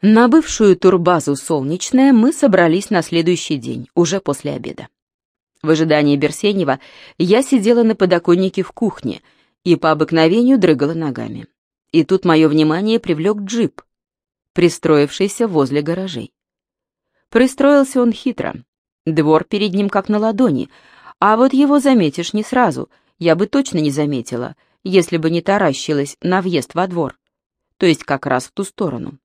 На бывшую турбазу «Солнечная» мы собрались на следующий день, уже после обеда. В ожидании Берсенева я сидела на подоконнике в кухне и по обыкновению дрыгала ногами. И тут мое внимание привлек джип, пристроившийся возле гаражей. Пристроился он хитро. Двор перед ним как на ладони, а вот его заметишь не сразу, я бы точно не заметила, если бы не таращилась на въезд во двор, то есть как раз в ту сторону.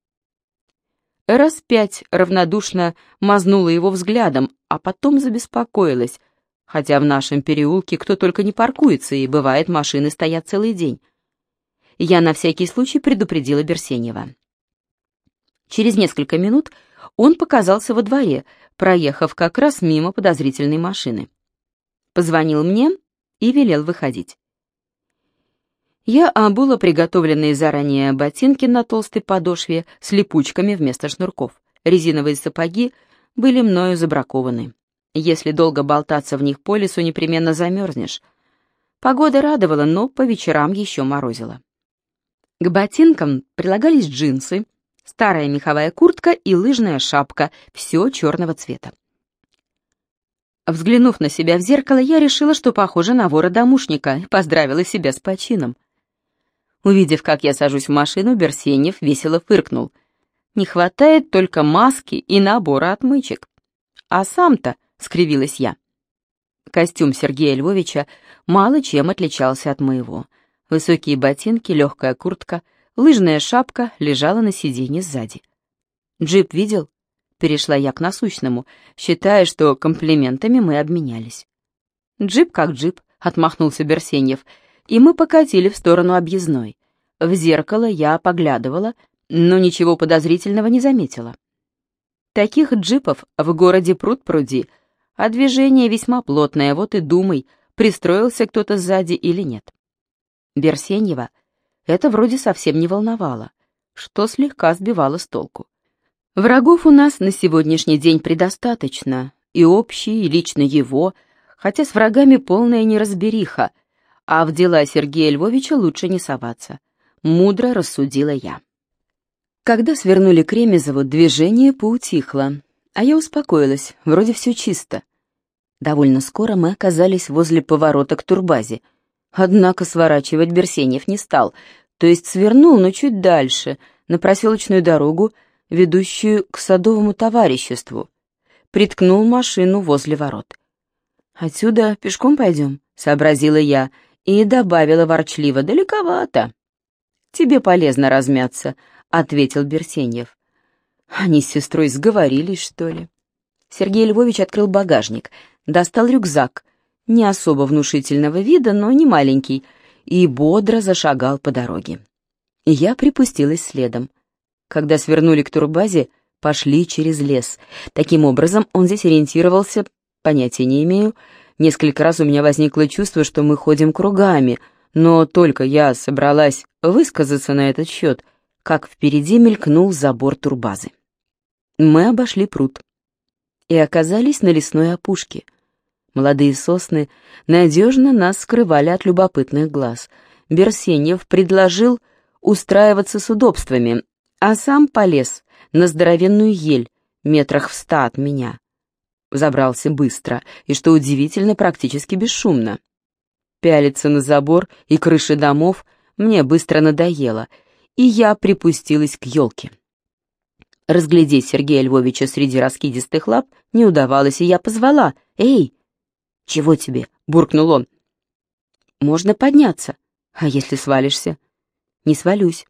Раз пять равнодушно мазнула его взглядом, а потом забеспокоилась, хотя в нашем переулке кто только не паркуется, и бывает, машины стоят целый день. Я на всякий случай предупредила Берсенева. Через несколько минут он показался во дворе, проехав как раз мимо подозрительной машины. Позвонил мне и велел выходить. Я обула приготовленные заранее ботинки на толстой подошве с липучками вместо шнурков. Резиновые сапоги были мною забракованы. Если долго болтаться в них по лесу, непременно замерзнешь. Погода радовала, но по вечерам еще морозила. К ботинкам прилагались джинсы, старая меховая куртка и лыжная шапка, все черного цвета. Взглянув на себя в зеркало, я решила, что похожа на вора-домушника, и поздравила себя с почином. Увидев, как я сажусь в машину, Берсенев весело фыркнул. «Не хватает только маски и набора отмычек». «А сам-то», — скривилась я. Костюм Сергея Львовича мало чем отличался от моего. Высокие ботинки, легкая куртка, лыжная шапка лежала на сиденье сзади. «Джип видел?» — перешла я к насущному, считая, что комплиментами мы обменялись. «Джип как джип», — отмахнулся Берсеньев, — и мы покатили в сторону объездной. В зеркало я поглядывала, но ничего подозрительного не заметила. Таких джипов в городе пруд-пруди, а движение весьма плотное, вот и думай, пристроился кто-то сзади или нет. Берсеньева это вроде совсем не волновало, что слегка сбивало с толку. Врагов у нас на сегодняшний день предостаточно, и общий, и лично его, хотя с врагами полная неразбериха — а в дела Сергея Львовича лучше не соваться. Мудро рассудила я. Когда свернули к Ремезову, движение поутихло, а я успокоилась, вроде все чисто. Довольно скоро мы оказались возле поворота к турбазе. Однако сворачивать Берсенев не стал, то есть свернул, но чуть дальше, на проселочную дорогу, ведущую к садовому товариществу. Приткнул машину возле ворот. «Отсюда пешком пойдем?» — сообразила я и добавила ворчливо, «далековато». «Тебе полезно размяться», — ответил Берсеньев. Они с сестрой сговорились, что ли? Сергей Львович открыл багажник, достал рюкзак, не особо внушительного вида, но не маленький, и бодро зашагал по дороге. Я припустилась следом. Когда свернули к турбазе, пошли через лес. Таким образом, он здесь ориентировался, понятия не имею, Несколько раз у меня возникло чувство, что мы ходим кругами, но только я собралась высказаться на этот счет, как впереди мелькнул забор турбазы. Мы обошли пруд и оказались на лесной опушке. Молодые сосны надежно нас скрывали от любопытных глаз. Берсеньев предложил устраиваться с удобствами, а сам полез на здоровенную ель метрах в ста от меня. Забрался быстро и, что удивительно, практически бесшумно. Пялиться на забор и крыши домов мне быстро надоело, и я припустилась к елке. Разглядеть Сергея Львовича среди раскидистых лап не удавалось, и я позвала. «Эй!» «Чего тебе?» — буркнул он. «Можно подняться. А если свалишься?» «Не свалюсь».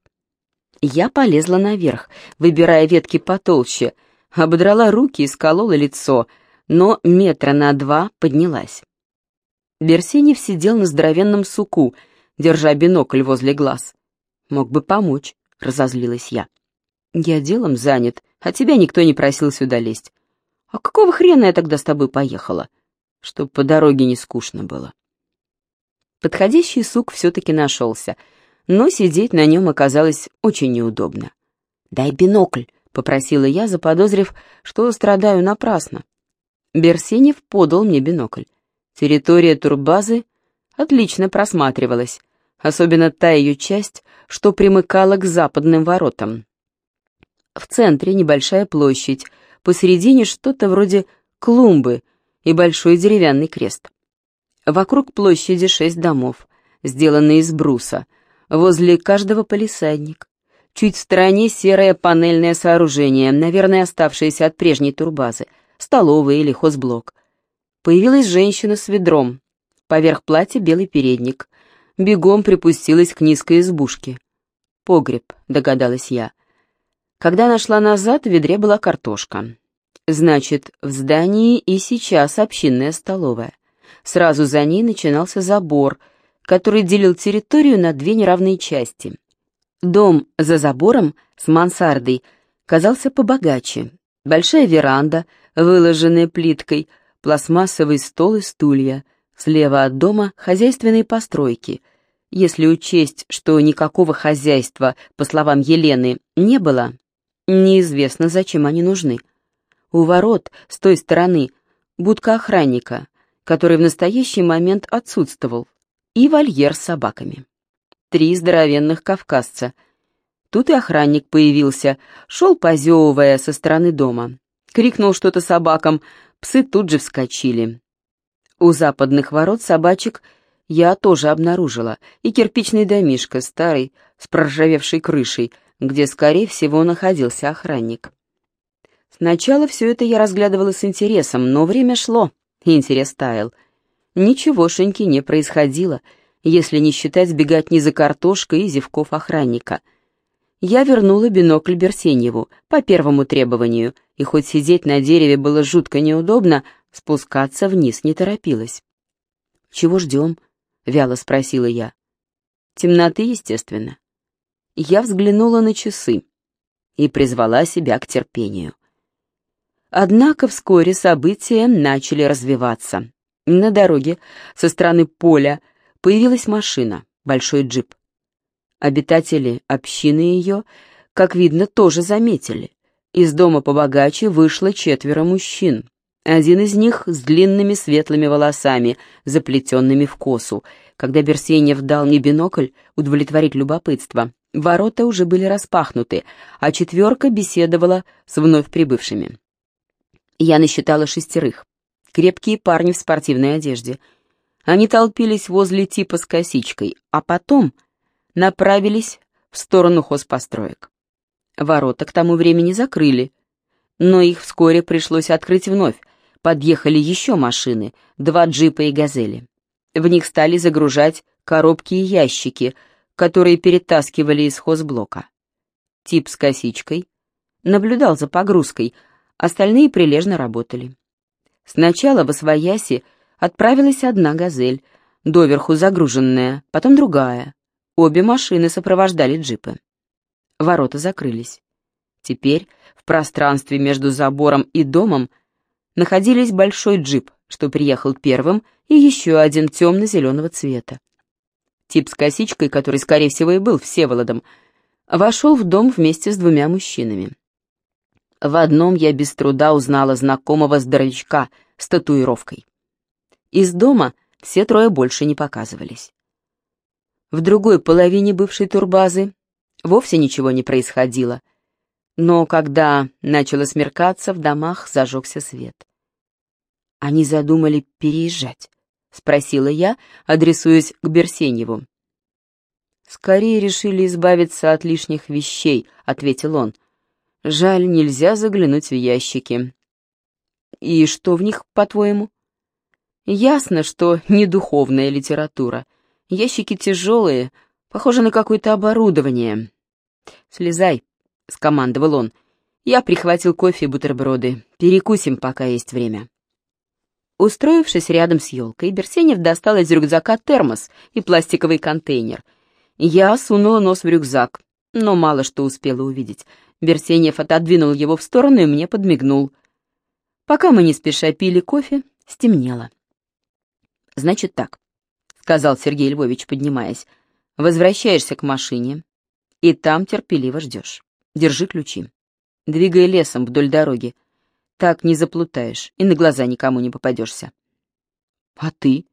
Я полезла наверх, выбирая ветки потолще, ободрала руки и сколола лицо — но метра на два поднялась. Берсенев сидел на здоровенном суку, держа бинокль возле глаз. «Мог бы помочь», — разозлилась я. «Я делом занят, а тебя никто не просил сюда лезть. А какого хрена я тогда с тобой поехала? Чтоб по дороге не скучно было». Подходящий сук все-таки нашелся, но сидеть на нем оказалось очень неудобно. «Дай бинокль», — попросила я, заподозрив, что страдаю напрасно. Берсенев подал мне бинокль. Территория турбазы отлично просматривалась, особенно та ее часть, что примыкала к западным воротам. В центре небольшая площадь, посередине что-то вроде клумбы и большой деревянный крест. Вокруг площади шесть домов, сделанные из бруса, возле каждого полисадник. Чуть в стороне серое панельное сооружение, наверное, оставшееся от прежней турбазы, столовая или хозблок. Появилась женщина с ведром, поверх платья белый передник. Бегом припустилась к низкой избушке. «Погреб», — догадалась я. Когда нашла назад, в ведре была картошка. Значит, в здании и сейчас общинная столовая. Сразу за ней начинался забор, который делил территорию на две неравные части. Дом за забором с мансардой казался побогаче. Большая веранда, выложенная плиткой, пластмассовый стол и стулья. Слева от дома хозяйственные постройки. Если учесть, что никакого хозяйства, по словам Елены, не было, неизвестно, зачем они нужны. У ворот, с той стороны, будка охранника, который в настоящий момент отсутствовал, и вольер с собаками три здоровенных кавказца. Тут и охранник появился, шел позевывая со стороны дома. Крикнул что-то собакам, псы тут же вскочили. У западных ворот собачек я тоже обнаружила, и кирпичный домишко старый, с проржавевшей крышей, где, скорее всего, находился охранник. Сначала все это я разглядывала с интересом, но время шло, и интерес таял. Ничегошеньки не происходило — если не считать беготни за картошкой и зевков охранника. Я вернула бинокль Берсеньеву по первому требованию, и хоть сидеть на дереве было жутко неудобно, спускаться вниз не торопилась. «Чего ждем?» — вяло спросила я. «Темноты, естественно». Я взглянула на часы и призвала себя к терпению. Однако вскоре события начали развиваться. На дороге со стороны поля появилась машина, большой джип. Обитатели общины ее, как видно, тоже заметили. Из дома побогаче вышло четверо мужчин. Один из них с длинными светлыми волосами, заплетенными в косу. Когда Берсенев дал мне бинокль удовлетворить любопытство, ворота уже были распахнуты, а четверка беседовала с вновь прибывшими. Я насчитала шестерых. Крепкие парни в спортивной одежде — они толпились возле типа с косичкой, а потом направились в сторону хозпостроек. Ворота к тому времени закрыли, но их вскоре пришлось открыть вновь. Подъехали еще машины, два джипа и газели. В них стали загружать коробки и ящики, которые перетаскивали из хозблока. Тип с косичкой наблюдал за погрузкой, остальные прилежно работали. Сначала в Освояси отправилась одна «Газель», доверху загруженная, потом другая. Обе машины сопровождали джипы. Ворота закрылись. Теперь в пространстве между забором и домом находились большой джип, что приехал первым, и еще один темно-зеленого цвета. Тип с косичкой, который, скорее всего, и был Всеволодом, вошел в дом вместе с двумя мужчинами. В одном я без труда узнала знакомого здоровячка с татуировкой. Из дома все трое больше не показывались. В другой половине бывшей турбазы вовсе ничего не происходило, но когда начало смеркаться, в домах зажегся свет. «Они задумали переезжать?» — спросила я, адресуясь к Берсеньеву. «Скорее решили избавиться от лишних вещей», — ответил он. «Жаль, нельзя заглянуть в ящики». «И что в них, по-твоему?» Ясно, что не духовная литература. Ящики тяжелые, похоже на какое-то оборудование. «Слезай», — скомандовал он. Я прихватил кофе и бутерброды. Перекусим, пока есть время. Устроившись рядом с елкой, Берсенев достал из рюкзака термос и пластиковый контейнер. Я сунула нос в рюкзак, но мало что успела увидеть. Берсенев отодвинул его в сторону и мне подмигнул. Пока мы не спеша пили кофе, стемнело. «Значит так», — сказал Сергей Львович, поднимаясь. «Возвращаешься к машине, и там терпеливо ждешь. Держи ключи. Двигай лесом вдоль дороги. Так не заплутаешь и на глаза никому не попадешься». «А ты?»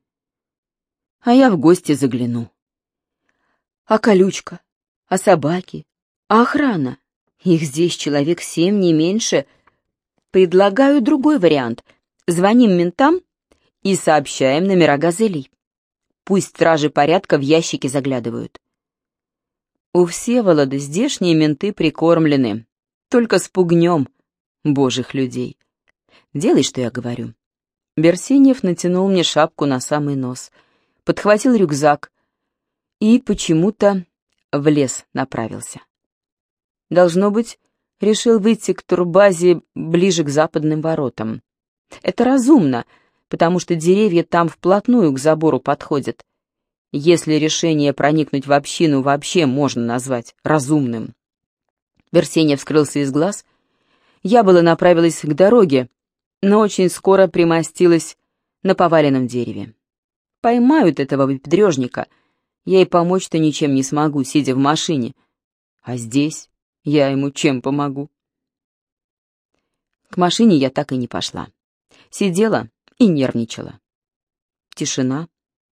«А я в гости загляну». «А колючка? А собаки? А охрана? Их здесь человек семь, не меньше. Предлагаю другой вариант. Звоним ментам и сообщаем номера газелей. Пусть стражи порядка в ящики заглядывают. У Всеволода здешние менты прикормлены, только спугнем божьих людей. Делай, что я говорю. Берсеньев натянул мне шапку на самый нос, подхватил рюкзак и почему-то в лес направился. Должно быть, решил выйти к турбазе ближе к западным воротам. Это разумно, потому что деревья там вплотную к забору подходят. Если решение проникнуть в общину вообще можно назвать разумным. Берсеньев вскрылся из глаз. Я было направилась к дороге, но очень скоро примостилась на поваленном дереве. Поймают этого выпендрежника, я и помочь-то ничем не смогу, сидя в машине. А здесь я ему чем помогу? К машине я так и не пошла. Сидела и нервничала. Тишина.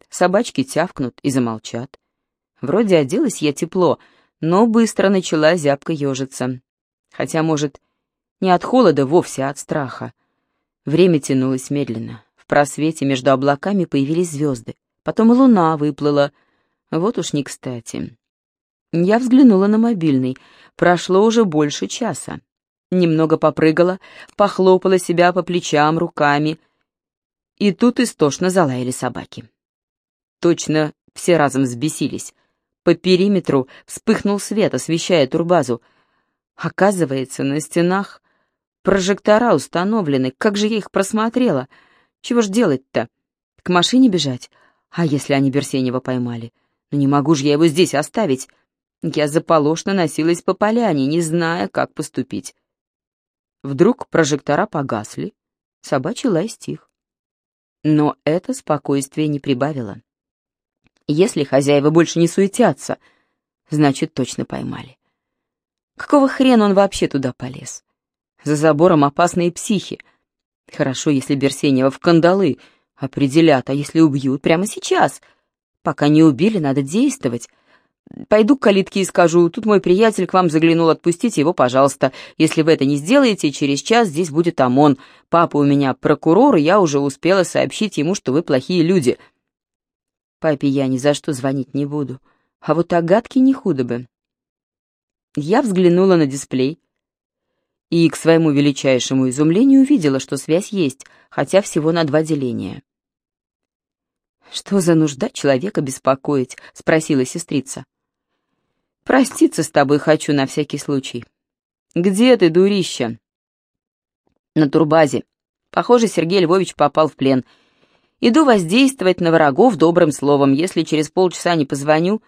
Собачки тявкнут и замолчат. Вроде оделась я тепло, но быстро начала зябко ежиться. Хотя, может, не от холода вовсе, а от страха. Время тянулось медленно. В просвете между облаками появились звезды. Потом луна выплыла. Вот уж не кстати. Я взглянула на мобильный. Прошло уже больше часа. Немного попрыгала, похлопала себя по плечам руками. И тут истошно залаяли собаки. Точно все разом взбесились. По периметру вспыхнул свет, освещая турбазу. Оказывается, на стенах прожектора установлены. Как же я их просмотрела? Чего ж делать-то? К машине бежать? А если они Берсенева поймали? Ну не могу же я его здесь оставить. Я заполошно носилась по поляне, не зная, как поступить. Вдруг прожектора погасли, собачий лай стих. Но это спокойствие не прибавило. Если хозяева больше не суетятся, значит, точно поймали. Какого хрена он вообще туда полез? За забором опасные психи. Хорошо, если Берсенева в кандалы определят, а если убьют прямо сейчас? Пока не убили, надо действовать. Пойду к калитке и скажу, тут мой приятель к вам заглянул, отпустите его, пожалуйста. Если вы это не сделаете, через час здесь будет ОМОН. Папа у меня прокурор, и я уже успела сообщить ему, что вы плохие люди. Папе я ни за что звонить не буду. А вот Агатке не худо бы. Я взглянула на дисплей и, к своему величайшему изумлению, увидела, что связь есть, хотя всего на два деления. «Что за нужда человека беспокоить?» — спросила сестрица. Проститься с тобой хочу на всякий случай. Где ты, дурища? На турбазе. Похоже, Сергей Львович попал в плен. Иду воздействовать на врагов добрым словом. Если через полчаса не позвоню...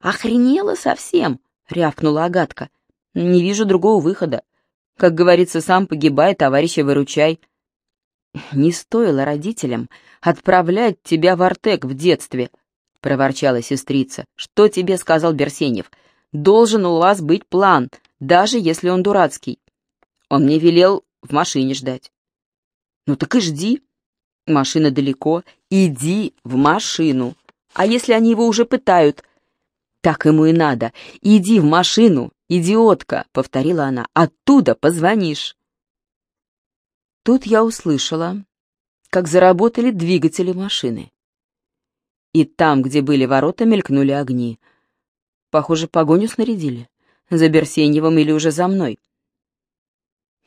Охренела совсем, рявкнула Агатка. Не вижу другого выхода. Как говорится, сам погибай, товарища выручай. Не стоило родителям отправлять тебя в Артек в детстве, проворчала сестрица. Что тебе сказал Берсенев? — Должен у вас быть план, даже если он дурацкий. Он мне велел в машине ждать. Ну так и жди. Машина далеко. Иди в машину. А если они его уже пытают? Так ему и надо. Иди в машину, идиотка, повторила она. Оттуда позвонишь. Тут я услышала, как заработали двигатели машины. И там, где были ворота, мелькнули огни — Похоже, погоню снарядили. За Берсеньевым или уже за мной.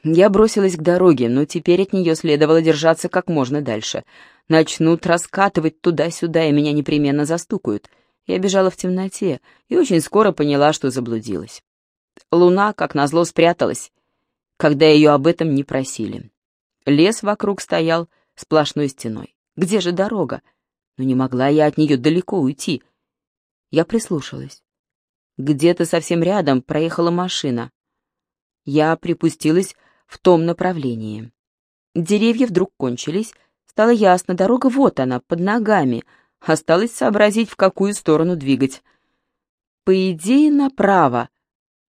Я бросилась к дороге, но теперь от нее следовало держаться как можно дальше. Начнут раскатывать туда-сюда, и меня непременно застукают. Я бежала в темноте и очень скоро поняла, что заблудилась. Луна, как назло, спряталась, когда ее об этом не просили. Лес вокруг стоял сплошной стеной. Где же дорога? Но не могла я от нее далеко уйти. Я прислушалась. Где-то совсем рядом проехала машина. Я припустилась в том направлении. Деревья вдруг кончились. Стало ясно, дорога вот она, под ногами. Осталось сообразить, в какую сторону двигать. По идее, направо.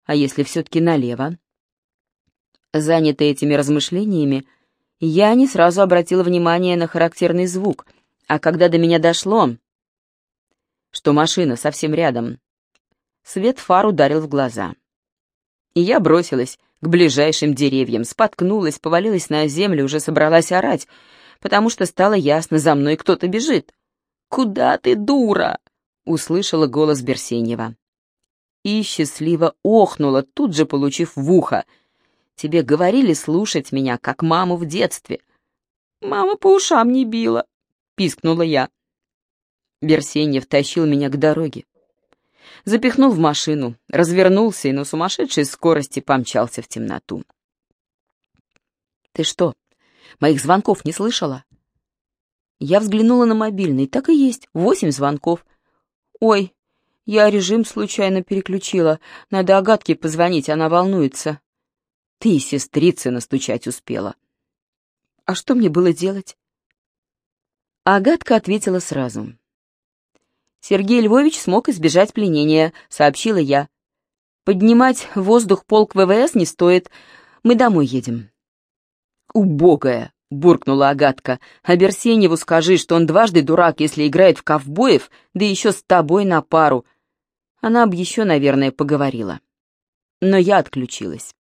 А если все-таки налево? Занятая этими размышлениями, я не сразу обратила внимание на характерный звук, а когда до меня дошло, что машина совсем рядом, Свет фар ударил в глаза. И я бросилась к ближайшим деревьям, споткнулась, повалилась на землю, уже собралась орать, потому что стало ясно, за мной кто-то бежит. «Куда ты, дура?» — услышала голос Берсенева. И счастливо охнула, тут же получив в ухо. «Тебе говорили слушать меня, как маму в детстве». «Мама по ушам не била», — пискнула я. Берсеньев тащил меня к дороге. Запихнул в машину, развернулся и на сумасшедшей скорости помчался в темноту. «Ты что, моих звонков не слышала?» Я взглянула на мобильный, так и есть, восемь звонков. «Ой, я режим случайно переключила, надо Агатке позвонить, она волнуется». «Ты и сестрицы настучать успела». «А что мне было делать?» Агатка ответила сразу. Сергей Львович смог избежать пленения, сообщила я. Поднимать воздух полк ВВС не стоит. Мы домой едем. Убогая, буркнула Агатка. А Берсеневу скажи, что он дважды дурак, если играет в ковбоев, да еще с тобой на пару. Она бы еще, наверное, поговорила. Но я отключилась.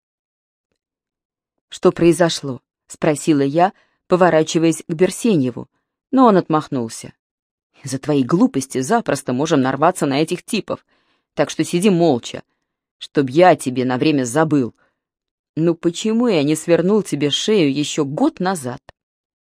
Что произошло? Спросила я, поворачиваясь к Берсеневу, но он отмахнулся. За твои глупости запросто можем нарваться на этих типов. Так что сиди молча, чтоб я тебе на время забыл. Ну почему я не свернул тебе шею еще год назад?